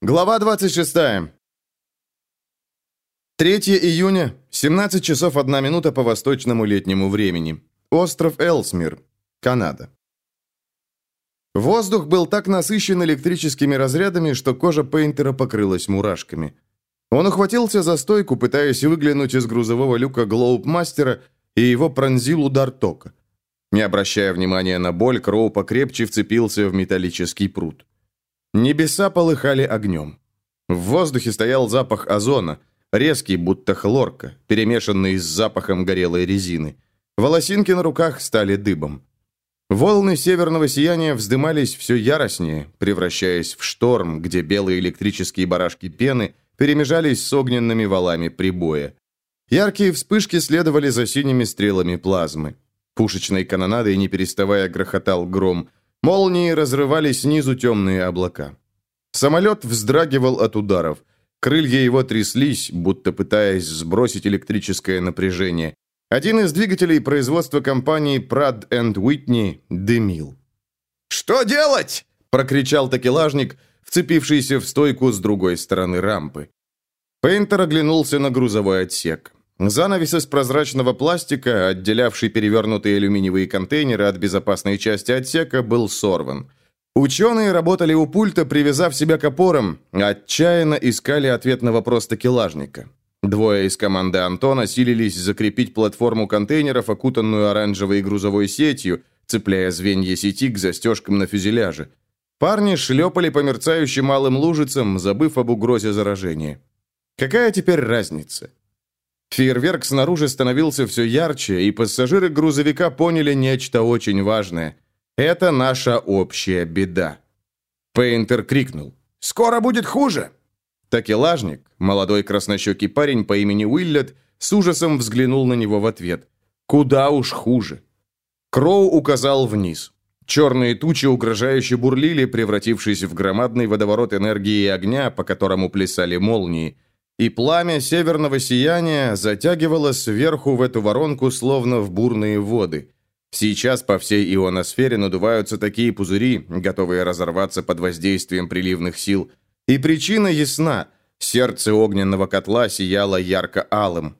Глава 26. 3 июня, 17 часов 1 минута по восточному летнему времени. Остров Элсмир, Канада. Воздух был так насыщен электрическими разрядами, что кожа Пейнтера покрылась мурашками. Он ухватился за стойку, пытаясь выглянуть из грузового люка Глоубмастера, и его пронзил удар тока. Не обращая внимания на боль, Кроу покрепче вцепился в металлический пруд. Небеса полыхали огнем. В воздухе стоял запах озона, резкий, будто хлорка, перемешанный с запахом горелой резины. Волосинки на руках стали дыбом. Волны северного сияния вздымались все яростнее, превращаясь в шторм, где белые электрические барашки пены перемежались с огненными валами прибоя. Яркие вспышки следовали за синими стрелами плазмы. Пушечной канонадой, не переставая, грохотал гром. Молнии разрывали снизу темные облака. Самолет вздрагивал от ударов. Крылья его тряслись, будто пытаясь сбросить электрическое напряжение. Один из двигателей производства компании Pratt Whitney дымил. «Что делать?» – прокричал такелажник, вцепившийся в стойку с другой стороны рампы. Пейнтер оглянулся на грузовой отсек. Занавес из прозрачного пластика, отделявший перевернутые алюминиевые контейнеры от безопасной части отсека, был сорван. Ученые работали у пульта, привязав себя к опорам, отчаянно искали ответ на вопрос такелажника. Двое из команды Антона силились закрепить платформу контейнеров, окутанную оранжевой грузовой сетью, цепляя звенья сети к застежкам на фюзеляже. Парни шлепали по мерцающим малым лужицам, забыв об угрозе заражения. Какая теперь разница? Фейерверк снаружи становился все ярче, и пассажиры грузовика поняли нечто очень важное. Это наша общая беда. Пейнтер крикнул. «Скоро будет хуже!» Такелажник, молодой краснощекий парень по имени Уиллет, с ужасом взглянул на него в ответ. «Куда уж хуже!» Кроу указал вниз. Черные тучи угрожающе бурлили, превратившись в громадный водоворот энергии и огня, по которому плясали молнии – и пламя северного сияния затягивало сверху в эту воронку, словно в бурные воды. Сейчас по всей ионосфере надуваются такие пузыри, готовые разорваться под воздействием приливных сил. И причина ясна. Сердце огненного котла сияло ярко-алым.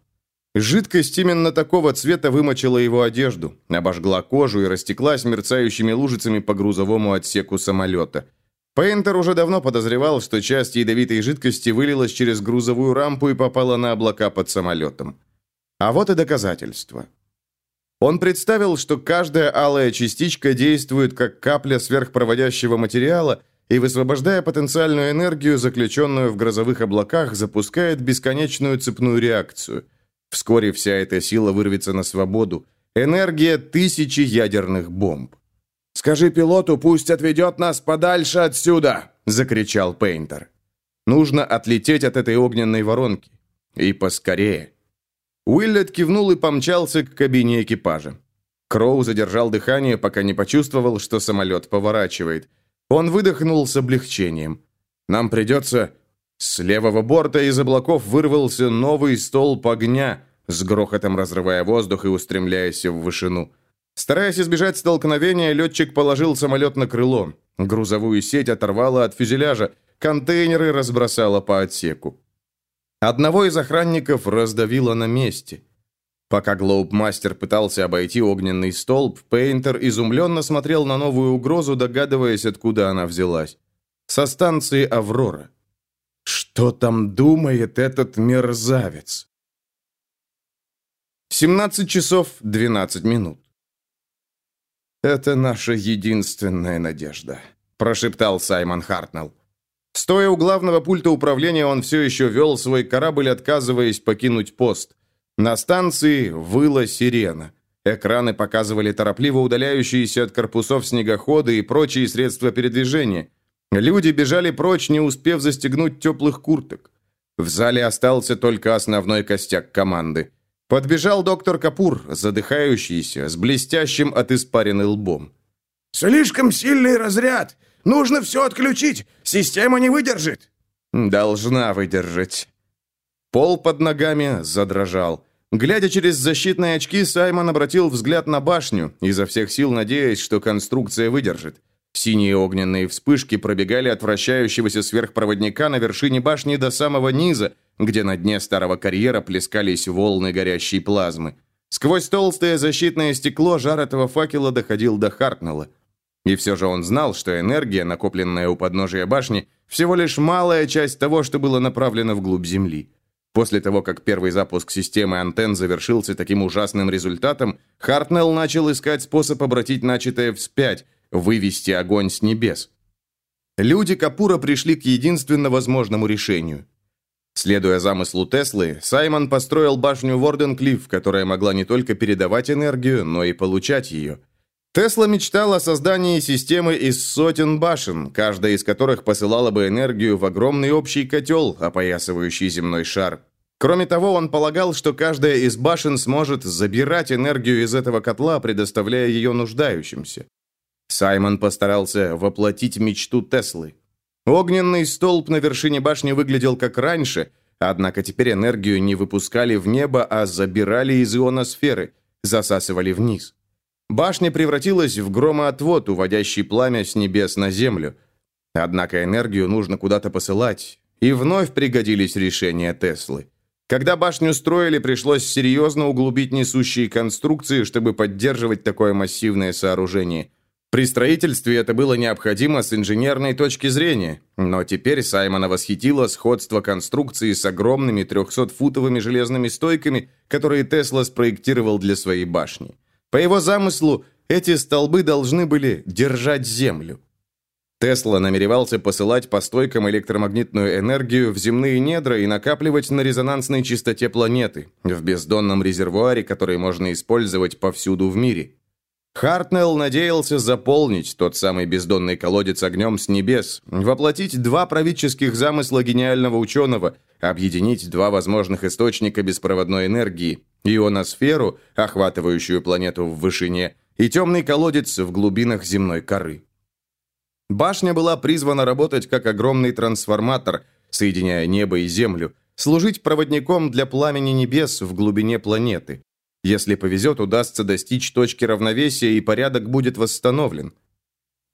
Жидкость именно такого цвета вымочила его одежду, обожгла кожу и растеклась мерцающими лужицами по грузовому отсеку самолета – Пейнтер уже давно подозревал, что часть ядовитой жидкости вылилась через грузовую рампу и попала на облака под самолетом. А вот и доказательство. Он представил, что каждая алая частичка действует как капля сверхпроводящего материала и, высвобождая потенциальную энергию, заключенную в грозовых облаках, запускает бесконечную цепную реакцию. Вскоре вся эта сила вырвется на свободу. Энергия тысячи ядерных бомб. «Скажи пилоту, пусть отведет нас подальше отсюда!» – закричал Пейнтер. «Нужно отлететь от этой огненной воронки. И поскорее». Уиллет кивнул и помчался к кабине экипажа. Кроу задержал дыхание, пока не почувствовал, что самолет поворачивает. Он выдохнул с облегчением. «Нам придется...» С левого борта из облаков вырвался новый столб огня, с грохотом разрывая воздух и устремляясь в вышину. Стараясь избежать столкновения, летчик положил самолет на крыло. Грузовую сеть оторвало от фюзеляжа, контейнеры разбросало по отсеку. Одного из охранников раздавило на месте. Пока Глоубмастер пытался обойти огненный столб, Пейнтер изумленно смотрел на новую угрозу, догадываясь, откуда она взялась. Со станции «Аврора». Что там думает этот мерзавец? 17 часов 12 минут. «Это наша единственная надежда», – прошептал Саймон Хартнелл. Стоя у главного пульта управления, он все еще вел свой корабль, отказываясь покинуть пост. На станции выла сирена. Экраны показывали торопливо удаляющиеся от корпусов снегоходы и прочие средства передвижения. Люди бежали прочь, не успев застегнуть теплых курток. В зале остался только основной костяк команды. Подбежал доктор Капур, задыхающийся, с блестящим от испарины лбом. «Слишком сильный разряд! Нужно все отключить! Система не выдержит!» «Должна выдержать». Пол под ногами задрожал. Глядя через защитные очки, Саймон обратил взгляд на башню, изо всех сил надеясь, что конструкция выдержит. Синие огненные вспышки пробегали от вращающегося сверхпроводника на вершине башни до самого низа, где на дне старого карьера плескались волны горящей плазмы. Сквозь толстое защитное стекло жар этого факела доходил до Хартнелла. И все же он знал, что энергия, накопленная у подножия башни, всего лишь малая часть того, что было направлено вглубь Земли. После того, как первый запуск системы антенн завершился таким ужасным результатом, Хартнелл начал искать способ обратить начатое вспять – вывести огонь с небес. Люди Капура пришли к единственно возможному решению. Следуя замыслу Теслы, Саймон построил башню Ворденклифф, которая могла не только передавать энергию, но и получать ее. Тесла мечтал о создании системы из сотен башен, каждая из которых посылала бы энергию в огромный общий котел, опоясывающий земной шар. Кроме того, он полагал, что каждая из башен сможет забирать энергию из этого котла, предоставляя ее нуждающимся. Саймон постарался воплотить мечту Теслы. Огненный столб на вершине башни выглядел как раньше, однако теперь энергию не выпускали в небо, а забирали из ионосферы, засасывали вниз. Башня превратилась в громоотвод, уводящий пламя с небес на землю. Однако энергию нужно куда-то посылать, и вновь пригодились решения Теслы. Когда башню строили, пришлось серьезно углубить несущие конструкции, чтобы поддерживать такое массивное сооружение – при строительстве это было необходимо с инженерной точки зрения, но теперь Саймона восхитило сходство конструкции с огромными 300-футовыми железными стойками, которые Тесла спроектировал для своей башни. По его замыслу, эти столбы должны были держать Землю. Тесла намеревался посылать по стойкам электромагнитную энергию в земные недра и накапливать на резонансной частоте планеты, в бездонном резервуаре, который можно использовать повсюду в мире. Хартнелл надеялся заполнить тот самый бездонный колодец огнем с небес, воплотить два правительских замысла гениального ученого, объединить два возможных источника беспроводной энергии, ионосферу, охватывающую планету в вышине, и темный колодец в глубинах земной коры. Башня была призвана работать как огромный трансформатор, соединяя небо и землю, служить проводником для пламени небес в глубине планеты. Если повезет, удастся достичь точки равновесия, и порядок будет восстановлен.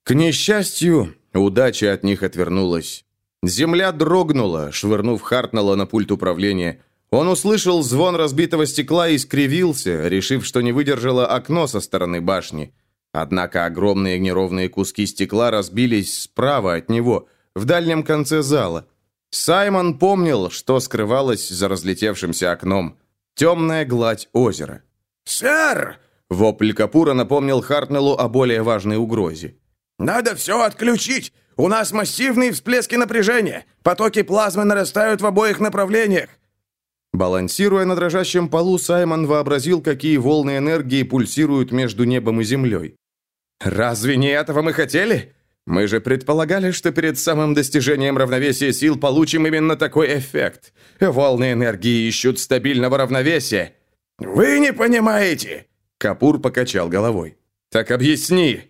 К несчастью, удача от них отвернулась. Земля дрогнула, швырнув Хартнелла на пульт управления. Он услышал звон разбитого стекла и скривился, решив, что не выдержало окно со стороны башни. Однако огромные неровные куски стекла разбились справа от него, в дальнем конце зала. Саймон помнил, что скрывалось за разлетевшимся окном. Темная гладь озера. «Сэр!» — вопль Капура напомнил Хартнеллу о более важной угрозе. «Надо все отключить! У нас массивные всплески напряжения! Потоки плазмы нарастают в обоих направлениях!» Балансируя на дрожащем полу, Саймон вообразил, какие волны энергии пульсируют между небом и землей. «Разве не этого мы хотели? Мы же предполагали, что перед самым достижением равновесия сил получим именно такой эффект. Волны энергии ищут стабильного равновесия. Вы не понимаете. Капур покачал головой. Так объясни.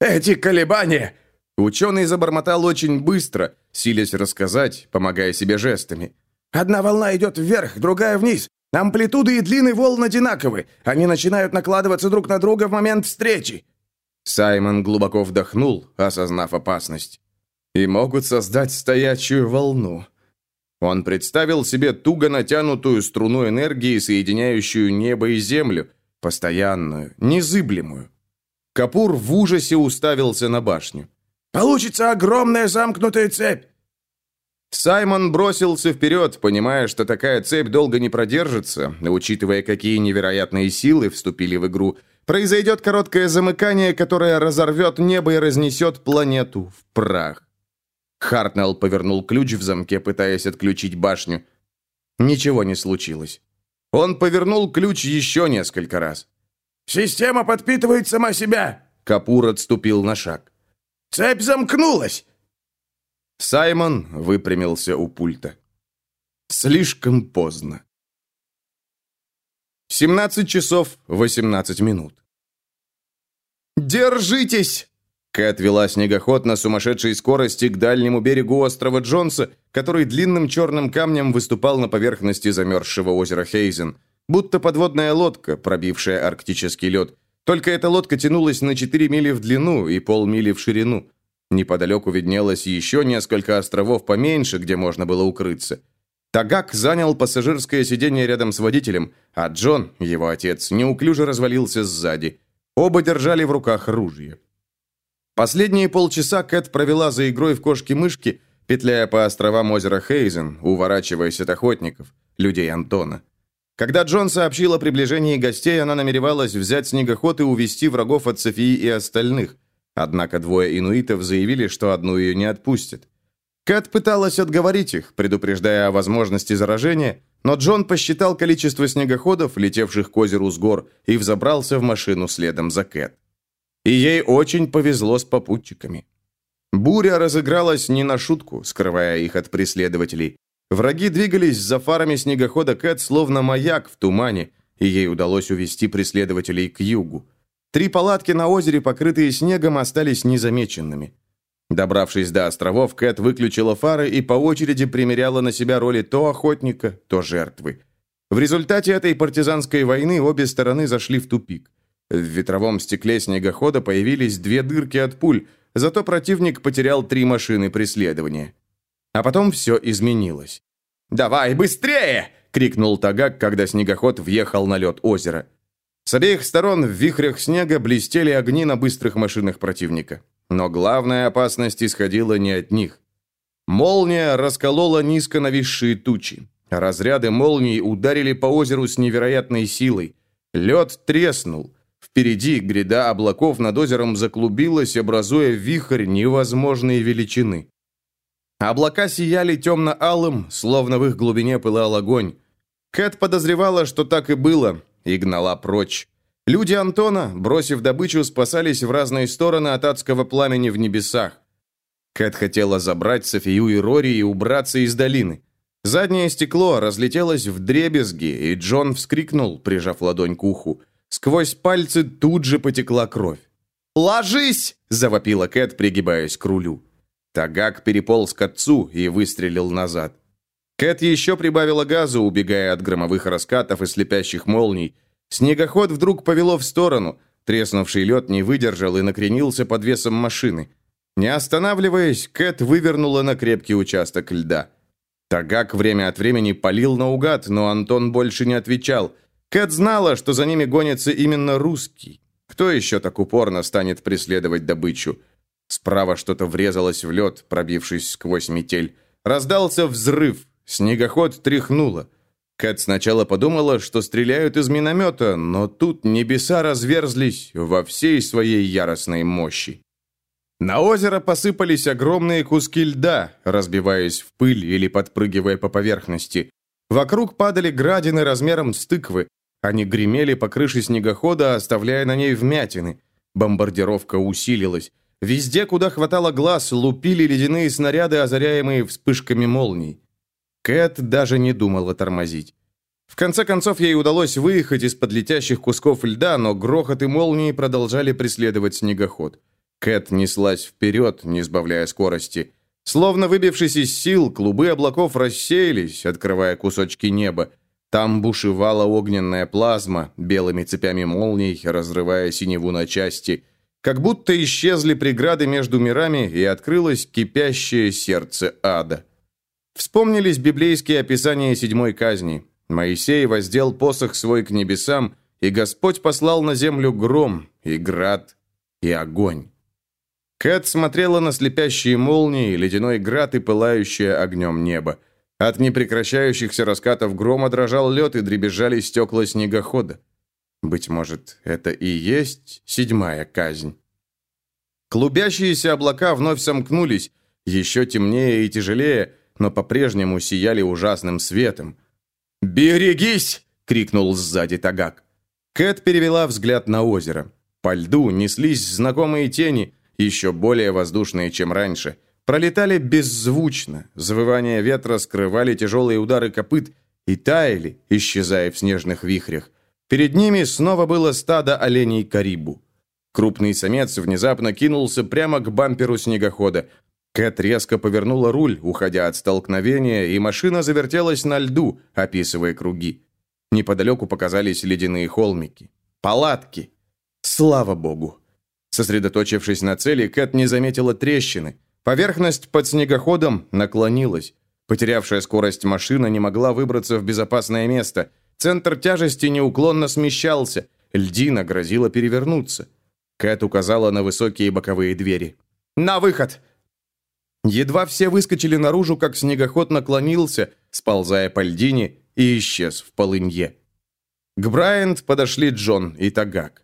Эти колебания. Ученый забормотал очень быстро, силясь рассказать, помогая себе жестами. Одна волна идет вверх, другая вниз. Амплитуды и длины волн одинаковы. Они начинают накладываться друг на друга в момент встречи. Саймон глубоко вдохнул, осознав опасность. «И могут создать стоячую волну». Он представил себе туго натянутую струну энергии, соединяющую небо и землю, постоянную, незыблемую. Капур в ужасе уставился на башню. «Получится огромная замкнутая цепь!» Саймон бросился вперед, понимая, что такая цепь долго не продержится, учитывая, какие невероятные силы вступили в игру – Произойдет короткое замыкание, которое разорвет небо и разнесет планету в прах. Хартнелл повернул ключ в замке, пытаясь отключить башню. Ничего не случилось. Он повернул ключ еще несколько раз. «Система подпитывает сама себя!» Капур отступил на шаг. «Цепь замкнулась!» Саймон выпрямился у пульта. Слишком поздно. 17 часов 18 минут. «Держитесь!» Кэт вела снегоход на сумасшедшей скорости к дальнему берегу острова Джонса, который длинным черным камнем выступал на поверхности замерзшего озера Хейзен, будто подводная лодка, пробившая арктический лед. Только эта лодка тянулась на 4 мили в длину и полмили в ширину. Неподалеку виднелось еще несколько островов поменьше, где можно было укрыться. Тагак занял пассажирское сиденье рядом с водителем, а Джон, его отец, неуклюже развалился сзади. Оба держали в руках ружья. Последние полчаса Кэт провела за игрой в кошки-мышки, петляя по островам озера Хейзен, уворачиваясь от охотников, людей Антона. Когда Джон сообщил о приближении гостей, она намеревалась взять снегоход и увести врагов от Софии и остальных. Однако двое инуитов заявили, что одну ее не отпустят. Кэт пыталась отговорить их, предупреждая о возможности заражения, но Джон посчитал количество снегоходов, летевших к озеру с гор, и взобрался в машину следом за Кэт. И ей очень повезло с попутчиками. Буря разыгралась не на шутку, скрывая их от преследователей. Враги двигались за фарами снегохода Кэт словно маяк в тумане, и ей удалось увести преследователей к югу. Три палатки на озере, покрытые снегом, остались незамеченными. Добравшись до островов, Кэт выключила фары и по очереди примеряла на себя роли то охотника, то жертвы. В результате этой партизанской войны обе стороны зашли в тупик. В ветровом стекле снегохода появились две дырки от пуль, зато противник потерял три машины преследования. А потом все изменилось. «Давай, быстрее!» — крикнул Тагак, когда снегоход въехал на лед озера. С обеих сторон в вихрях снега блестели огни на быстрых машинах противника. Но главная опасность исходила не от них. Молния расколола низко нависшие тучи. Разряды молний ударили по озеру с невероятной силой. Лед треснул. Впереди гряда облаков над озером заклубилась, образуя вихрь невозможной величины. Облака сияли темно-алым, словно в их глубине пылал огонь. Кэт подозревала, что так и было, и гнала прочь. Люди Антона, бросив добычу, спасались в разные стороны от адского пламени в небесах. Кэт хотела забрать Софию и Рори и убраться из долины. Заднее стекло разлетелось в дребезги, и Джон вскрикнул, прижав ладонь к уху. Сквозь пальцы тут же потекла кровь. «Ложись!» – завопила Кэт, пригибаясь к рулю. Тагак переполз к отцу и выстрелил назад. Кэт еще прибавила газу, убегая от громовых раскатов и слепящих молний, Снегоход вдруг повело в сторону. Треснувший лед не выдержал и накренился под весом машины. Не останавливаясь, Кэт вывернула на крепкий участок льда. Тагак время от времени палил наугад, но Антон больше не отвечал. Кэт знала, что за ними гонится именно русский. Кто еще так упорно станет преследовать добычу? Справа что-то врезалось в лед, пробившись сквозь метель. Раздался взрыв. Снегоход тряхнуло. Кэт сначала подумала, что стреляют из миномета, но тут небеса разверзлись во всей своей яростной мощи. На озеро посыпались огромные куски льда, разбиваясь в пыль или подпрыгивая по поверхности. Вокруг падали градины размером с тыквы. Они гремели по крыше снегохода, оставляя на ней вмятины. Бомбардировка усилилась. Везде, куда хватало глаз, лупили ледяные снаряды, озаряемые вспышками молний. Кэт даже не думала тормозить. В конце концов, ей удалось выехать из-под летящих кусков льда, но грохот и молнии продолжали преследовать снегоход. Кэт неслась вперед, не сбавляя скорости. Словно выбившись из сил, клубы облаков рассеялись, открывая кусочки неба. Там бушевала огненная плазма, белыми цепями молний, разрывая синеву на части. Как будто исчезли преграды между мирами, и открылось кипящее сердце ада. Вспомнились библейские описания седьмой казни. Моисей воздел посох свой к небесам, и Господь послал на землю гром, и град, и огонь. Кэт смотрела на слепящие молнии, ледяной град и пылающее огнем небо. От непрекращающихся раскатов грома дрожал лед и дребезжали стекла снегохода. Быть может, это и есть седьмая казнь. Клубящиеся облака вновь сомкнулись, еще темнее и тяжелее, но по-прежнему сияли ужасным светом. «Берегись!» — крикнул сзади Тагак. Кэт перевела взгляд на озеро. По льду неслись знакомые тени, еще более воздушные, чем раньше. Пролетали беззвучно, завывания ветра скрывали тяжелые удары копыт и таяли, исчезая в снежных вихрях. Перед ними снова было стадо оленей Карибу. Крупный самец внезапно кинулся прямо к бамперу снегохода, Кэт резко повернула руль, уходя от столкновения, и машина завертелась на льду, описывая круги. Неподалеку показались ледяные холмики. Палатки. Слава богу. Сосредоточившись на цели, Кэт не заметила трещины. Поверхность под снегоходом наклонилась. Потерявшая скорость машина не могла выбраться в безопасное место. Центр тяжести неуклонно смещался. Льдина грозила перевернуться. Кэт указала на высокие боковые двери. «На выход!» Едва все выскочили наружу, как снегоход наклонился, сползая по льдине, и исчез в полынье. К Брайант подошли Джон и Тагак.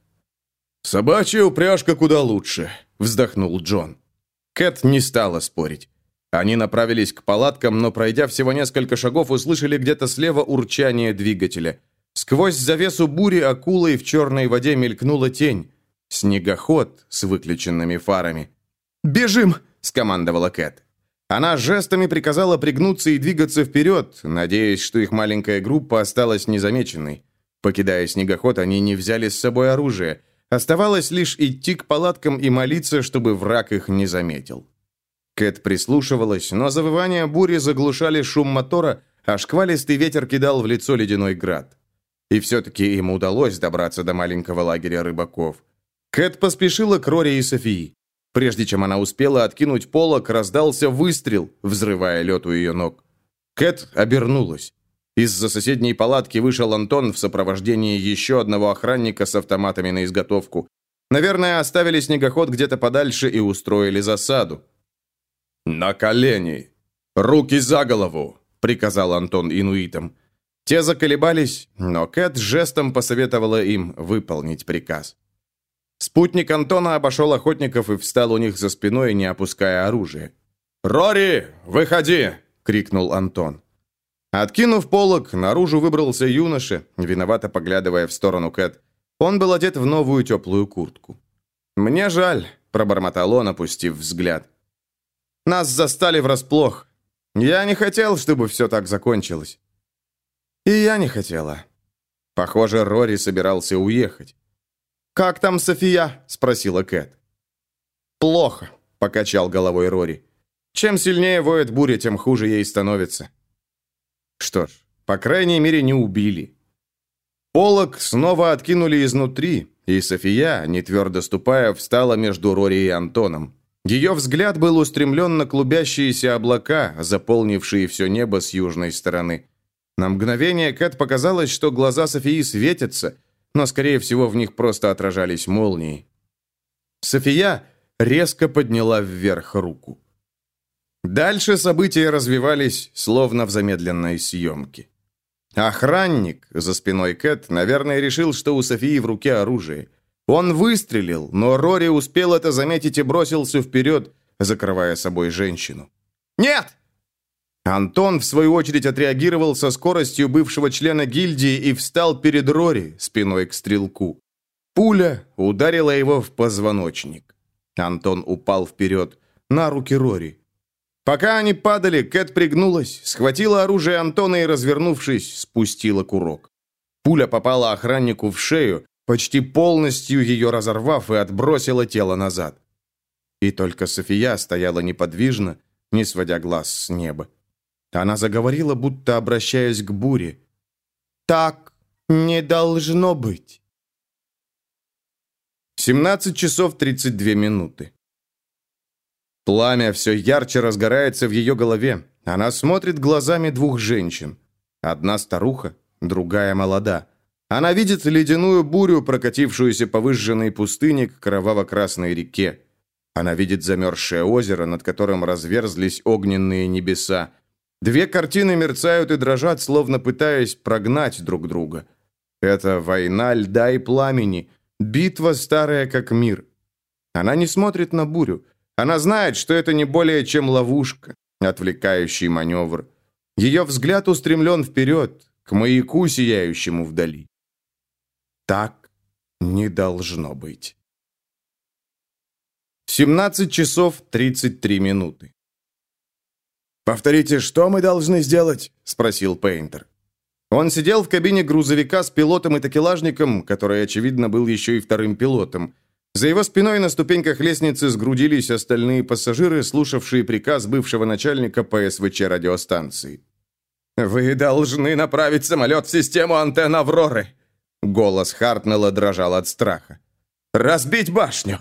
«Собачья упряжка куда лучше», — вздохнул Джон. Кэт не стала спорить. Они направились к палаткам, но, пройдя всего несколько шагов, услышали где-то слева урчание двигателя. Сквозь завесу бури акулой в черной воде мелькнула тень. Снегоход с выключенными фарами. «Бежим!» – скомандовала Кэт. Она жестами приказала пригнуться и двигаться вперед, надеясь, что их маленькая группа осталась незамеченной. Покидая снегоход, они не взяли с собой оружие. Оставалось лишь идти к палаткам и молиться, чтобы враг их не заметил. Кэт прислушивалась, но завывания бури заглушали шум мотора, а шквалистый ветер кидал в лицо ледяной град. И все-таки им удалось добраться до маленького лагеря рыбаков. Кэт поспешила к Роре и Софии. Прежде чем она успела откинуть полок, раздался выстрел, взрывая лед у ее ног. Кэт обернулась. Из-за соседней палатки вышел Антон в сопровождении еще одного охранника с автоматами на изготовку. Наверное, оставили снегоход где-то подальше и устроили засаду. «На колени! Руки за голову!» — приказал Антон инуитам. Те заколебались, но Кэт жестом посоветовала им выполнить приказ. Спутник Антона обошел охотников и встал у них за спиной, не опуская оружие. «Рори, выходи!» — крикнул Антон. Откинув полог, наружу выбрался юноша, виновато поглядывая в сторону Кэт. Он был одет в новую теплую куртку. «Мне жаль», — пробормотал он, опустив взгляд. «Нас застали врасплох. Я не хотел, чтобы все так закончилось». «И я не хотела». Похоже, Рори собирался уехать. «Как там София?» – спросила Кэт. «Плохо», – покачал головой Рори. «Чем сильнее воет буря, тем хуже ей становится». Что ж, по крайней мере, не убили. Полок снова откинули изнутри, и София, не твердо ступая, встала между Рори и Антоном. Ее взгляд был устремлен на клубящиеся облака, заполнившие все небо с южной стороны. На мгновение Кэт показалось, что глаза Софии светятся – но, скорее всего, в них просто отражались молнии. София резко подняла вверх руку. Дальше события развивались, словно в замедленной съемке. Охранник за спиной Кэт, наверное, решил, что у Софии в руке оружие. Он выстрелил, но Рори успел это заметить и бросился вперед, закрывая собой женщину. «Нет!» Антон, в свою очередь, отреагировал со скоростью бывшего члена гильдии и встал перед Рори, спиной к стрелку. Пуля ударила его в позвоночник. Антон упал вперед, на руки Рори. Пока они падали, Кэт пригнулась, схватила оружие Антона и, развернувшись, спустила курок. Пуля попала охраннику в шею, почти полностью ее разорвав и отбросила тело назад. И только София стояла неподвижно, не сводя глаз с неба. Она заговорила, будто обращаясь к буре. «Так не должно быть». 17 часов 32 минуты. Пламя все ярче разгорается в ее голове. Она смотрит глазами двух женщин. Одна старуха, другая молода. Она видит ледяную бурю, прокатившуюся по выжженной пустыне к кроваво-красной реке. Она видит замерзшее озеро, над которым разверзлись огненные небеса. Две картины мерцают и дрожат, словно пытаясь прогнать друг друга. Это война льда и пламени, битва старая как мир. Она не смотрит на бурю. Она знает, что это не более чем ловушка, отвлекающий маневр. Ее взгляд устремлен вперед, к маяку, сияющему вдали. Так не должно быть. 17 часов 33 минуты. «Повторите, что мы должны сделать?» – спросил Пейнтер. Он сидел в кабине грузовика с пилотом и такелажником, который, очевидно, был еще и вторым пилотом. За его спиной на ступеньках лестницы сгрудились остальные пассажиры, слушавшие приказ бывшего начальника ПСВЧ радиостанции. «Вы должны направить самолет в систему антенн «Авроры». Голос Хартнелла дрожал от страха. Разбить башню!»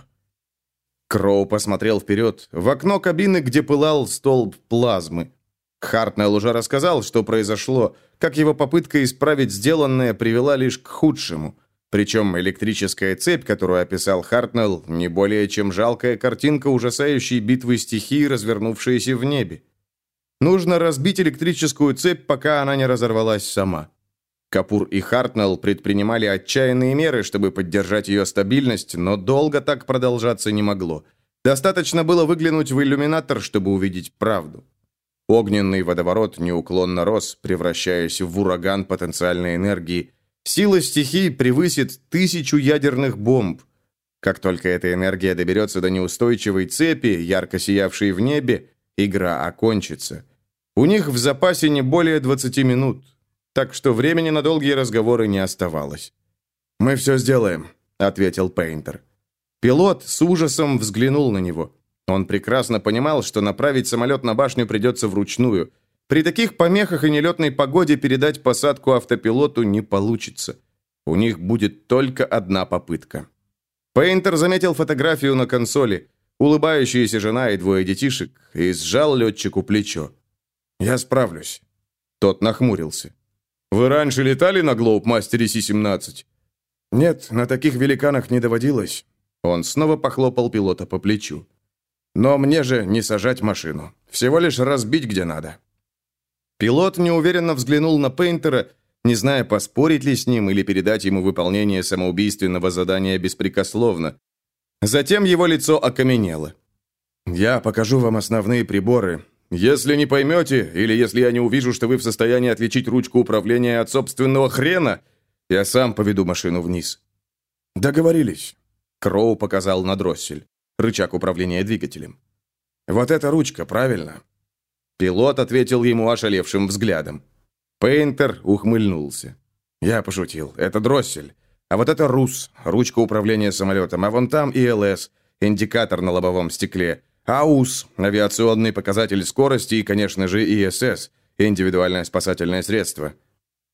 Кроу посмотрел вперед, в окно кабины, где пылал столб плазмы. Хартнелл уже рассказал, что произошло, как его попытка исправить сделанное привела лишь к худшему. Причем электрическая цепь, которую описал Хартнелл, не более чем жалкая картинка ужасающей битвы стихий, развернувшейся в небе. Нужно разбить электрическую цепь, пока она не разорвалась сама. Капур и Хартнелл предпринимали отчаянные меры, чтобы поддержать ее стабильность, но долго так продолжаться не могло. Достаточно было выглянуть в иллюминатор, чтобы увидеть правду. Огненный водоворот неуклонно рос, превращаясь в ураган потенциальной энергии. Сила стихий превысит тысячу ядерных бомб. Как только эта энергия доберется до неустойчивой цепи, ярко сиявшей в небе, игра окончится. У них в запасе не более 20 минут так что времени на долгие разговоры не оставалось. «Мы все сделаем», — ответил Пейнтер. Пилот с ужасом взглянул на него. Он прекрасно понимал, что направить самолет на башню придется вручную. При таких помехах и нелетной погоде передать посадку автопилоту не получится. У них будет только одна попытка. Пейнтер заметил фотографию на консоли, улыбающаяся жена и двое детишек, и сжал летчику плечо. «Я справлюсь». Тот нахмурился. Вы раньше летали на Глоубмастере Си-17?» «Нет, на таких великанах не доводилось». Он снова похлопал пилота по плечу. «Но мне же не сажать машину. Всего лишь разбить где надо». Пилот неуверенно взглянул на Пейнтера, не зная, поспорить ли с ним или передать ему выполнение самоубийственного задания беспрекословно. Затем его лицо окаменело. «Я покажу вам основные приборы, если не поймете, или если я не увижу, что вы в состоянии отличить ручку управления от собственного хрена, я сам поведу машину вниз». «Договорились». Кроу показал на дроссель, рычаг управления двигателем. «Вот эта ручка, правильно?» Пилот ответил ему ошалевшим взглядом. Пейнтер ухмыльнулся. «Я пошутил. Это дроссель. А вот это РУС, ручка управления самолетом. А вон там ИЛС, индикатор на лобовом стекле. АУС – авиационный показатель скорости и, конечно же, ИСС – индивидуальное спасательное средство.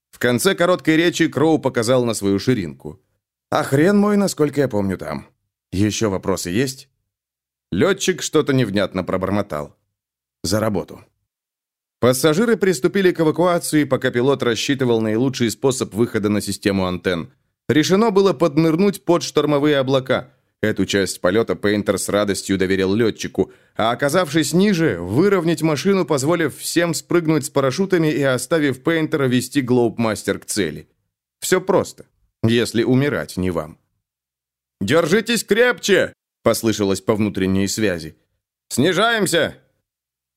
В конце короткой речи Кроу показал на свою ширинку. «А хрен мой, насколько я помню, там. Еще вопросы есть?» Летчик что-то невнятно пробормотал. «За работу». Пассажиры приступили к эвакуации, пока пилот рассчитывал наилучший способ выхода на систему антенн. Решено было поднырнуть под штормовые облака – Эту часть полета Пейнтер с радостью доверил летчику, а оказавшись ниже, выровнять машину, позволив всем спрыгнуть с парашютами и оставив Пейнтера вести Глоубмастер к цели. Все просто, если умирать не вам. «Держитесь крепче!» – послышалось по внутренней связи. «Снижаемся!»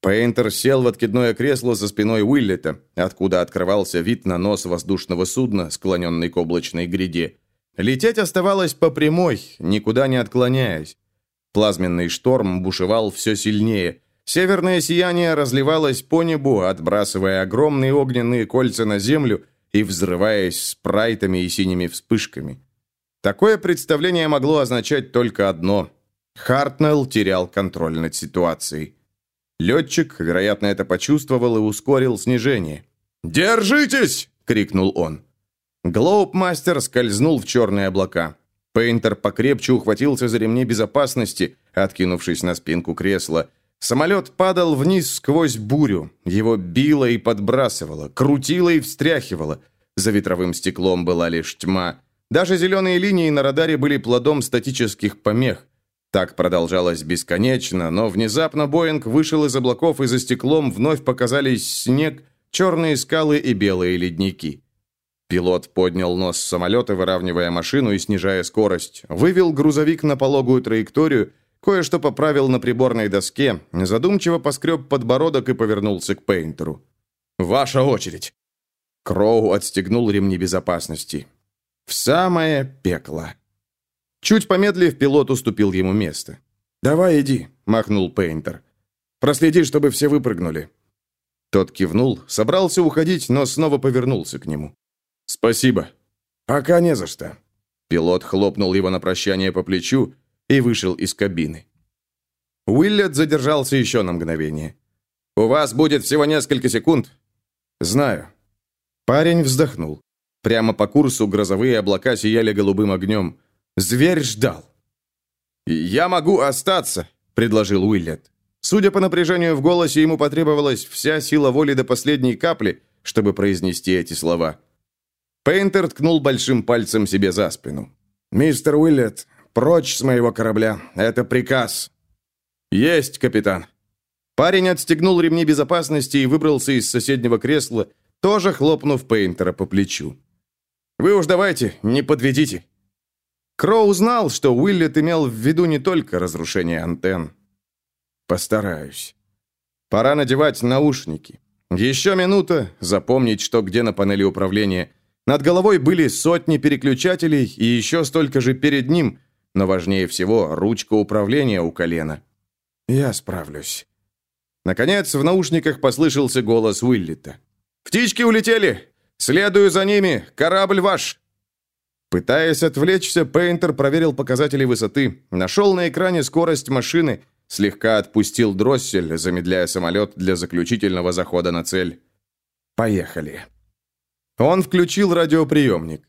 Пейнтер сел в откидное кресло за спиной Уиллета, откуда открывался вид на нос воздушного судна, склоненный к облачной гряде. Лететь оставалось по прямой, никуда не отклоняясь. Плазменный шторм бушевал все сильнее. Северное сияние разливалось по небу, отбрасывая огромные огненные кольца на землю и взрываясь спрайтами и синими вспышками. Такое представление могло означать только одно. Хартнелл терял контроль над ситуацией. Летчик, вероятно, это почувствовал и ускорил снижение. «Держитесь!» — крикнул он. Глоубмастер скользнул в черные облака. Пейнтер покрепче ухватился за ремни безопасности, откинувшись на спинку кресла. Самолет падал вниз сквозь бурю. Его било и подбрасывало, крутило и встряхивало. За ветровым стеклом была лишь тьма. Даже зеленые линии на радаре были плодом статических помех. Так продолжалось бесконечно, но внезапно Боинг вышел из облаков, и за стеклом вновь показались снег, черные скалы и белые ледники. Пилот поднял нос самолета, выравнивая машину и снижая скорость, вывел грузовик на пологую траекторию, кое-что поправил на приборной доске, задумчиво поскреб подбородок и повернулся к Пейнтеру. «Ваша очередь!» Кроу отстегнул ремни безопасности. «В самое пекло!» Чуть помедлив, пилот уступил ему место. «Давай иди», — махнул Пейнтер. «Проследи, чтобы все выпрыгнули». Тот кивнул, собрался уходить, но снова повернулся к нему. «Спасибо». «Пока не за что». Пилот хлопнул его на прощание по плечу и вышел из кабины. Уиллет задержался еще на мгновение. «У вас будет всего несколько секунд». «Знаю». Парень вздохнул. Прямо по курсу грозовые облака сияли голубым огнем. Зверь ждал. «Я могу остаться», — предложил Уиллет. Судя по напряжению в голосе, ему потребовалась вся сила воли до последней капли, чтобы произнести эти слова. Пейнтер ткнул большим пальцем себе за спину. «Мистер Уиллет, прочь с моего корабля. Это приказ». «Есть, капитан». Парень отстегнул ремни безопасности и выбрался из соседнего кресла, тоже хлопнув Пейнтера по плечу. «Вы уж давайте, не подведите». Кроу знал, что Уиллет имел в виду не только разрушение антенн. «Постараюсь. Пора надевать наушники. Еще минута, запомнить, что где на панели управления. Над головой были сотни переключателей и еще столько же перед ним, но важнее всего ручка управления у колена. Я справлюсь. Наконец, в наушниках послышался голос Уиллита. «Птички улетели! Следую за ними! Корабль ваш!» Пытаясь отвлечься, Пейнтер проверил показатели высоты, нашел на экране скорость машины, слегка отпустил дроссель, замедляя самолет для заключительного захода на цель. «Поехали!» Он включил радиоприемник.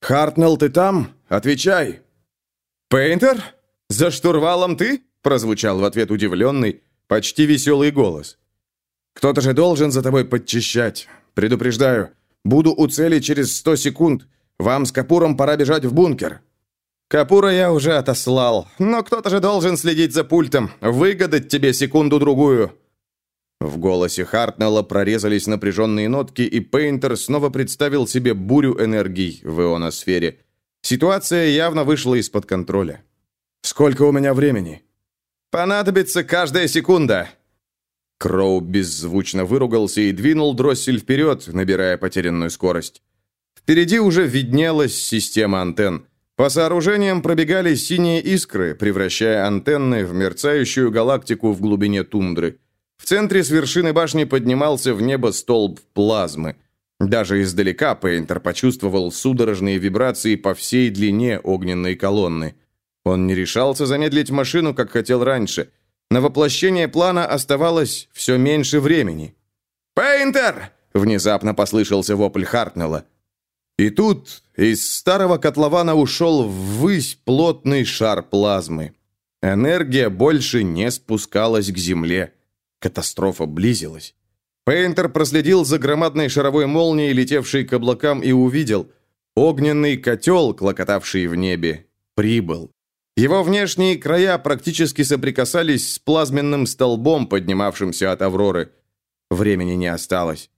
«Хартнелл, ты там? Отвечай!» «Пейнтер? За штурвалом ты?» прозвучал в ответ удивленный, почти веселый голос. «Кто-то же должен за тобой подчищать. Предупреждаю, буду у цели через сто секунд. Вам с Капуром пора бежать в бункер». «Капура я уже отослал, но кто-то же должен следить за пультом, выгадать тебе секунду-другую». В голосе Хартнелла прорезались напряженные нотки, и Пейнтер снова представил себе бурю энергий в ионосфере. Ситуация явно вышла из-под контроля. «Сколько у меня времени?» «Понадобится каждая секунда!» Кроу беззвучно выругался и двинул дроссель вперед, набирая потерянную скорость. Впереди уже виднелась система антенн. По сооружениям пробегали синие искры, превращая антенны в мерцающую галактику в глубине тундры. В центре с вершины башни поднимался в небо столб плазмы. Даже издалека Пейнтер почувствовал судорожные вибрации по всей длине огненной колонны. Он не решался замедлить машину, как хотел раньше. На воплощение плана оставалось все меньше времени. «Пейнтер!» — внезапно послышался вопль Хартнелла. И тут из старого котлована ушел ввысь плотный шар плазмы. Энергия больше не спускалась к земле. Катастрофа близилась. Пейнтер проследил за громадной шаровой молнией, летевшей к облакам, и увидел. Огненный котел, клокотавший в небе, прибыл. Его внешние края практически соприкасались с плазменным столбом, поднимавшимся от Авроры. Времени не осталось.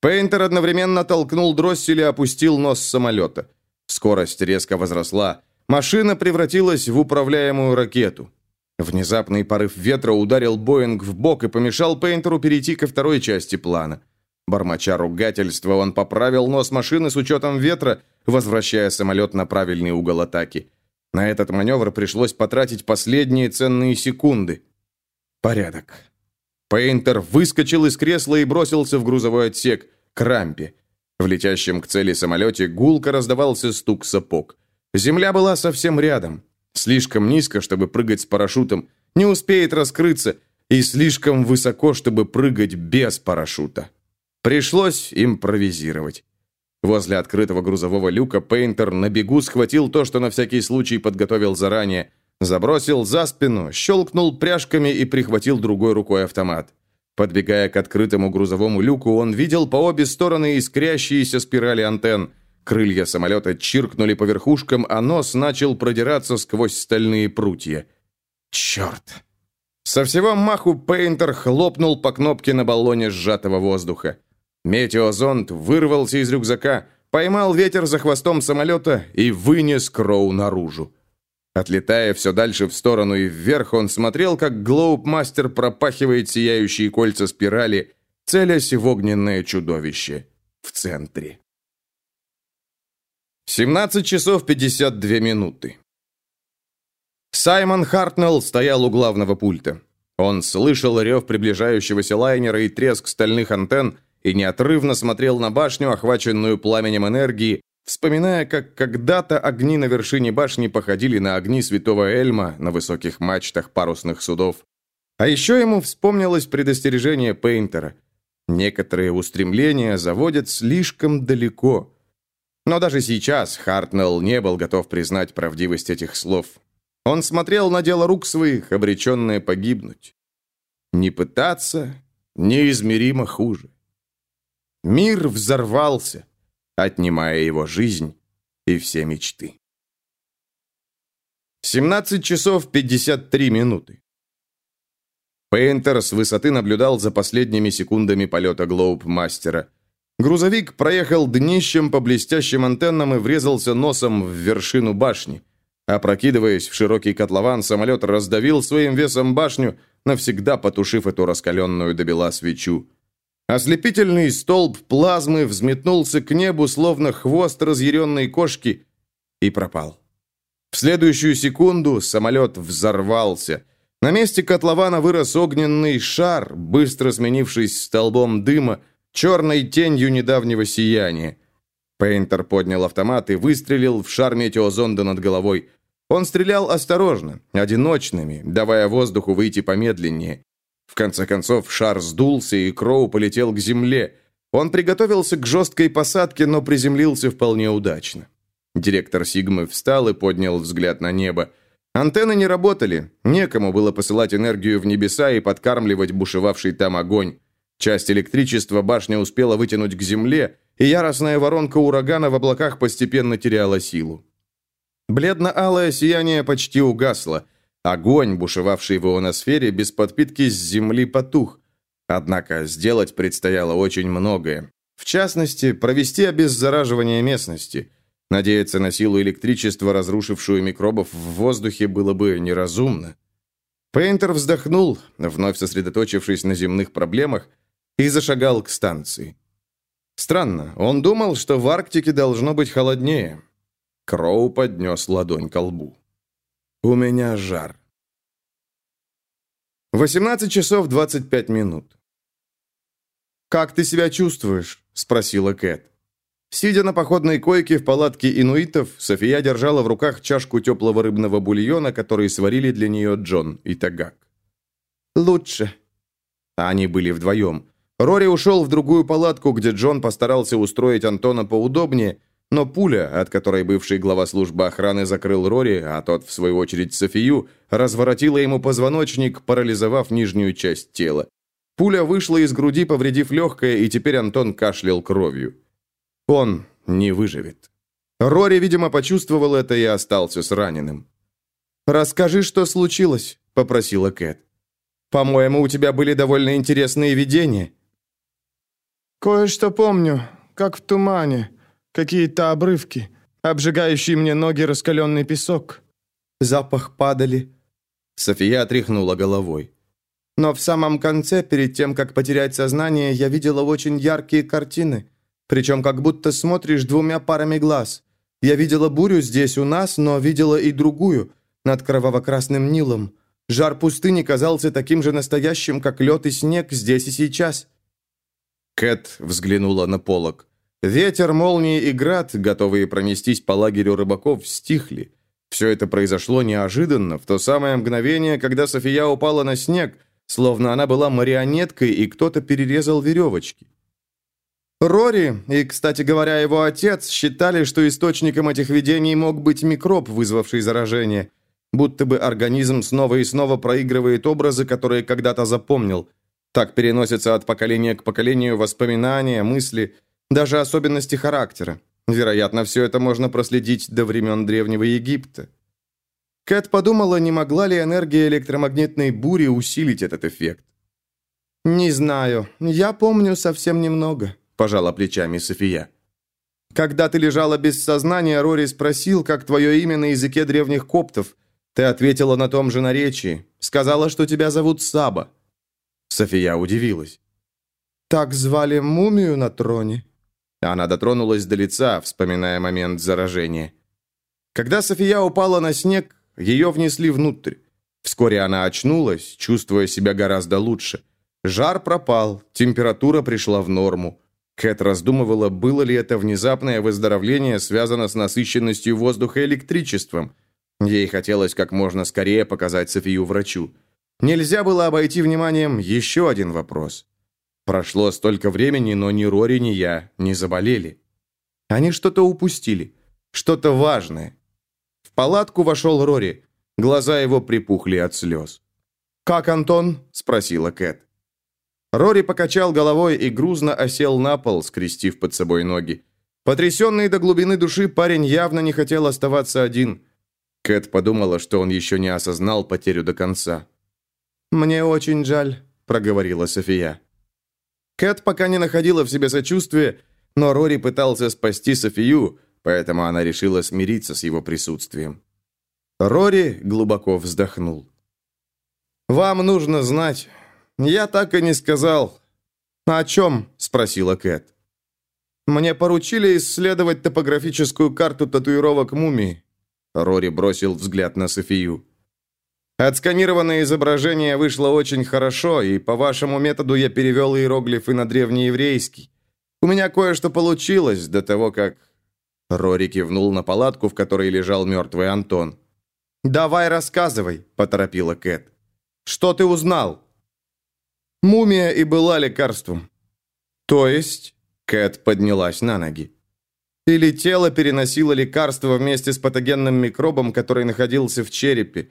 Пейнтер одновременно толкнул дроссель и опустил нос самолета. Скорость резко возросла. Машина превратилась в управляемую ракету. Внезапный порыв ветра ударил Боинг в бок и помешал Пейнтеру перейти ко второй части плана. Бормоча ругательства, он поправил нос машины с учетом ветра, возвращая самолет на правильный угол атаки. На этот маневр пришлось потратить последние ценные секунды. Порядок. Пейнтер выскочил из кресла и бросился в грузовой отсек, к рампе. В летящем к цели самолете гулко раздавался стук сапог. Земля была совсем рядом. Слишком низко, чтобы прыгать с парашютом, не успеет раскрыться, и слишком высоко, чтобы прыгать без парашюта. Пришлось импровизировать. Возле открытого грузового люка Пейнтер на бегу схватил то, что на всякий случай подготовил заранее, забросил за спину, щелкнул пряжками и прихватил другой рукой автомат. Подбегая к открытому грузовому люку, он видел по обе стороны искрящиеся спирали антенн. Крылья самолета чиркнули по верхушкам, а нос начал продираться сквозь стальные прутья. «Черт!» Со всего маху Пейнтер хлопнул по кнопке на баллоне сжатого воздуха. Метеозонд вырвался из рюкзака, поймал ветер за хвостом самолета и вынес Кроу наружу. Отлетая все дальше в сторону и вверх, он смотрел, как Глоуб-мастер пропахивает сияющие кольца спирали, целясь в огненное чудовище в центре. 17 часов 52 минуты. Саймон Хартнелл стоял у главного пульта. Он слышал рев приближающегося лайнера и треск стальных антенн, и неотрывно смотрел на башню, охваченную пламенем энергии, вспоминая, как когда-то огни на вершине башни походили на огни святого Эльма на высоких мачтах парусных судов. А еще ему вспомнилось предостережение Пейнтера. Некоторые устремления заводят слишком далеко. Но даже сейчас Хартнелл не был готов признать правдивость этих слов. Он смотрел на дело рук своих, обреченное погибнуть. Не пытаться неизмеримо хуже. Мир взорвался, отнимая его жизнь и все мечты. 17 часов 53 минуты. Пейнтер с высоты наблюдал за последними секундами полета Глоуб-мастера. Грузовик проехал днищем по блестящим антеннам и врезался носом в вершину башни. Опрокидываясь в широкий котлован, самолет раздавил своим весом башню, навсегда потушив эту раскаленную до бела свечу. Ослепительный столб плазмы взметнулся к небу, словно хвост разъяренной кошки, и пропал. В следующую секунду самолет взорвался. На месте котлована вырос огненный шар, быстро сменившись столбом дыма, черной тенью недавнего сияния. Пейнтер поднял автомат и выстрелил в шар метеозонда над головой. Он стрелял осторожно, одиночными, давая воздуху выйти помедленнее. В конце концов, шар сдулся, и Кроу полетел к земле. Он приготовился к жесткой посадке, но приземлился вполне удачно. Директор Сигмы встал и поднял взгляд на небо. Антенны не работали, некому было посылать энергию в небеса и подкармливать бушевавший там огонь. Часть электричества башня успела вытянуть к земле, и яростная воронка урагана в облаках постепенно теряла силу. Бледно-алое сияние почти угасло. Огонь, бушевавший в ионосфере, без подпитки с земли потух. Однако сделать предстояло очень многое. В частности, провести обеззараживание местности. Надеяться на силу электричества, разрушившую микробов в воздухе, было бы неразумно. Пейнтер вздохнул, вновь сосредоточившись на земных проблемах, и зашагал к станции. Странно, он думал, что в Арктике должно быть холоднее. Кроу поднес ладонь к лбу. «У меня жар». 18 часов 25 минут. «Как ты себя чувствуешь?» – спросила Кэт. Сидя на походной койке в палатке инуитов, София держала в руках чашку теплого рыбного бульона, который сварили для нее Джон и Тагак. «Лучше». Они были вдвоем. Рори ушел в другую палатку, где Джон постарался устроить Антона поудобнее, но пуля, от которой бывший глава службы охраны закрыл Рори, а тот, в свою очередь, Софию, разворотила ему позвоночник, парализовав нижнюю часть тела. Пуля вышла из груди, повредив легкое, и теперь Антон кашлял кровью. Он не выживет. Рори, видимо, почувствовал это и остался с раненым. «Расскажи, что случилось», — попросила Кэт. «По-моему, у тебя были довольно интересные видения». «Кое-что помню, как в тумане», Какие-то обрывки, обжигающий мне ноги раскаленный песок. Запах падали. София отряхнула головой. Но в самом конце, перед тем, как потерять сознание, я видела очень яркие картины. Причем как будто смотришь двумя парами глаз. Я видела бурю здесь у нас, но видела и другую, над кроваво-красным Нилом. Жар пустыни казался таким же настоящим, как лед и снег здесь и сейчас. Кэт взглянула на полок. Ветер, молнии и град, готовые пронестись по лагерю рыбаков, стихли. Все это произошло неожиданно, в то самое мгновение, когда София упала на снег, словно она была марионеткой, и кто-то перерезал веревочки. Рори и, кстати говоря, его отец считали, что источником этих видений мог быть микроб, вызвавший заражение. Будто бы организм снова и снова проигрывает образы, которые когда-то запомнил. Так переносятся от поколения к поколению воспоминания, мысли – даже особенности характера. Вероятно, все это можно проследить до времен Древнего Египта. Кэт подумала, не могла ли энергия электромагнитной бури усилить этот эффект. «Не знаю. Я помню совсем немного», – пожала плечами София. «Когда ты лежала без сознания, Рори спросил, как твое имя на языке древних коптов. Ты ответила на том же наречии. Сказала, что тебя зовут Саба». София удивилась. «Так звали мумию на троне?» Она дотронулась до лица, вспоминая момент заражения. Когда София упала на снег, ее внесли внутрь. Вскоре она очнулась, чувствуя себя гораздо лучше. Жар пропал, температура пришла в норму. Кэт раздумывала, было ли это внезапное выздоровление связано с насыщенностью воздуха электричеством. Ей хотелось как можно скорее показать Софию врачу. Нельзя было обойти вниманием еще один вопрос. Прошло столько времени, но ни Рори, ни я не заболели. Они что-то упустили, что-то важное. В палатку вошел Рори. Глаза его припухли от слез. «Как Антон?» – спросила Кэт. Рори покачал головой и грузно осел на пол, скрестив под собой ноги. Потрясенный до глубины души, парень явно не хотел оставаться один. Кэт подумала, что он еще не осознал потерю до конца. «Мне очень жаль», – проговорила София. Кэт пока не находила в себе сочувствия, но Рори пытался спасти Софию, поэтому она решила смириться с его присутствием. Рори глубоко вздохнул. «Вам нужно знать. Я так и не сказал». «О чем?» – спросила Кэт. «Мне поручили исследовать топографическую карту татуировок мумии». Рори бросил взгляд на Софию. Отсканированное изображение вышло очень хорошо, и по вашему методу я перевел иероглифы на древнееврейский. У меня кое-что получилось до того, как...» Рори кивнул на палатку, в которой лежал мертвый Антон. «Давай рассказывай», — поторопила Кэт. «Что ты узнал?» «Мумия и была лекарством». «То есть?» — Кэт поднялась на ноги. «Или тело переносило лекарство вместе с патогенным микробом, который находился в черепе.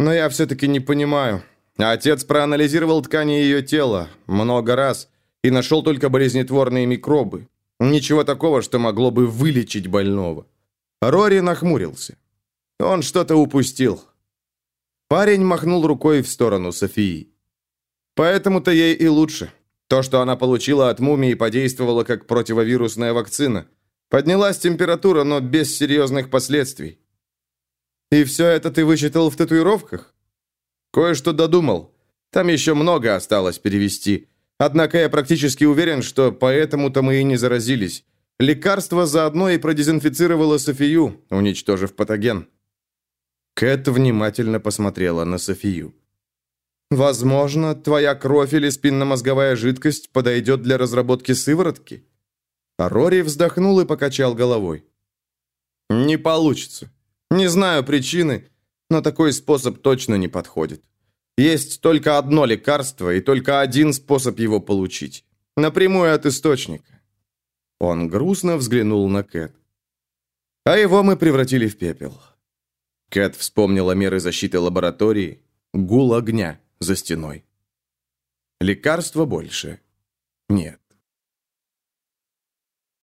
Но я все-таки не понимаю. Отец проанализировал ткани ее тела много раз и нашел только болезнетворные микробы. Ничего такого, что могло бы вылечить больного. Рори нахмурился. Он что-то упустил. Парень махнул рукой в сторону Софии. Поэтому-то ей и лучше. То, что она получила от мумии, подействовало как противовирусная вакцина. Поднялась температура, но без серьезных последствий. «И все это ты вычитал в татуировках?» «Кое-что додумал. Там еще много осталось перевести. Однако я практически уверен, что поэтому-то мы и не заразились. Лекарство заодно и продезинфицировало Софию, уничтожив патоген». Кэт внимательно посмотрела на Софию. «Возможно, твоя кровь или спинномозговая жидкость подойдет для разработки сыворотки?» Рори вздохнул и покачал головой. «Не получится. Не знаю причины, но такой способ точно не подходит. Есть только одно лекарство и только один способ его получить. Напрямую от источника. Он грустно взглянул на Кэт. А его мы превратили в пепел. Кэт вспомнила меры защиты лаборатории, гул огня за стеной. Лекарства больше нет.